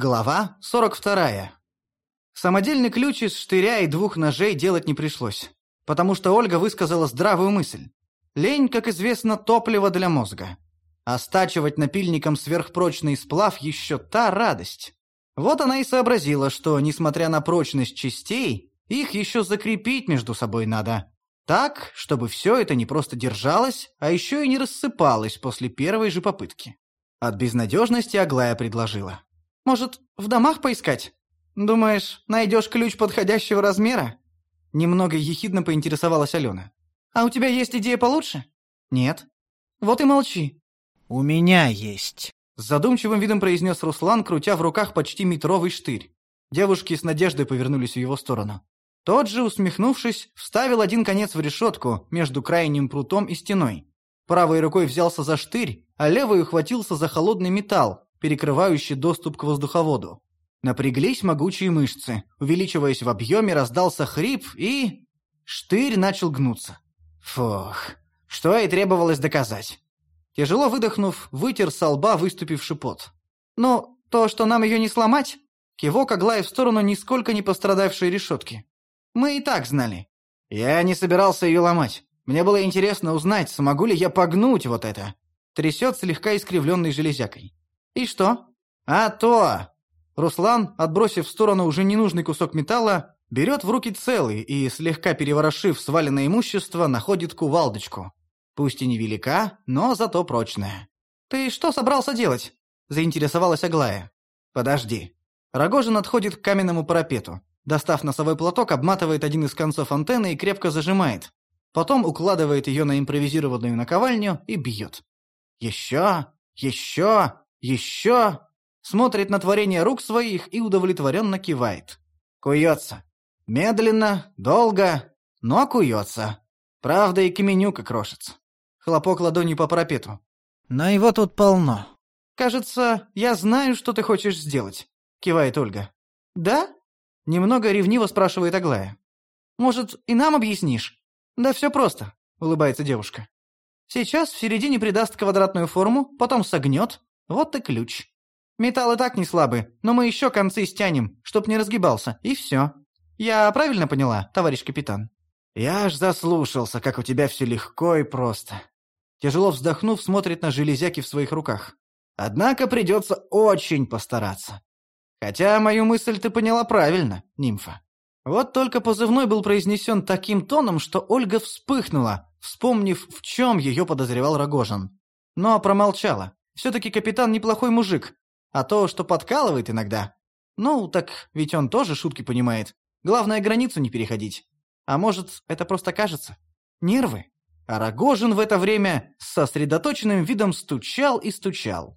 Глава 42. Самодельный ключ из штыря и двух ножей делать не пришлось, потому что Ольга высказала здравую мысль. Лень, как известно, топливо для мозга. А стачивать напильником сверхпрочный сплав еще та радость. Вот она и сообразила, что, несмотря на прочность частей, их еще закрепить между собой надо. Так, чтобы все это не просто держалось, а еще и не рассыпалось после первой же попытки. От безнадежности Аглая предложила. «Может, в домах поискать? Думаешь, найдешь ключ подходящего размера?» Немного ехидно поинтересовалась Алена. «А у тебя есть идея получше?» «Нет». «Вот и молчи». «У меня есть», — с задумчивым видом произнес Руслан, крутя в руках почти метровый штырь. Девушки с надеждой повернулись в его сторону. Тот же, усмехнувшись, вставил один конец в решетку между крайним прутом и стеной. Правой рукой взялся за штырь, а левой ухватился за холодный металл, перекрывающий доступ к воздуховоду. Напряглись могучие мышцы, увеличиваясь в объеме, раздался хрип и... Штырь начал гнуться. Фух, что и требовалось доказать. Тяжело выдохнув, вытер со лба выступивший пот. «Ну, то, что нам ее не сломать?» Кивок Аглая в сторону нисколько не пострадавшей решетки. «Мы и так знали. Я не собирался ее ломать. Мне было интересно узнать, смогу ли я погнуть вот это. Трясет слегка искривленной железякой. И что? А то! Руслан, отбросив в сторону уже ненужный кусок металла, берет в руки целый и, слегка переворошив сваленное имущество, находит кувалдочку. Пусть и невелика, но зато прочная. «Ты что собрался делать?» – заинтересовалась Аглая. «Подожди». Рогожин отходит к каменному парапету. Достав носовой платок, обматывает один из концов антенны и крепко зажимает. Потом укладывает ее на импровизированную наковальню и бьет. Еще, еще, еще. Смотрит на творение рук своих и удовлетворенно кивает. Куется. Медленно, долго, но куется. Правда, и каменюка крошится. Хлопок ладонью по парапету. «Но его тут полно». «Кажется, я знаю, что ты хочешь сделать», — кивает Ольга. «Да?» — немного ревниво спрашивает Аглая. «Может, и нам объяснишь?» «Да все просто», — улыбается девушка. «Сейчас в середине придаст квадратную форму, потом согнет. Вот и ключ. Металл и так не слабый, но мы еще концы стянем, чтоб не разгибался, и все. Я правильно поняла, товарищ капитан?» «Я аж заслушался, как у тебя все легко и просто». Тяжело вздохнув, смотрит на железяки в своих руках. «Однако придется очень постараться. Хотя мою мысль ты поняла правильно, нимфа. Вот только позывной был произнесен таким тоном, что Ольга вспыхнула, вспомнив, в чем ее подозревал Рогожин. Но промолчала. Все-таки капитан неплохой мужик. А то, что подкалывает иногда... Ну, так ведь он тоже шутки понимает. Главное, границу не переходить. А может, это просто кажется? Нервы? А Рогожин в это время с сосредоточенным видом стучал и стучал.